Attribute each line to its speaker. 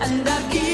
Speaker 1: and I've given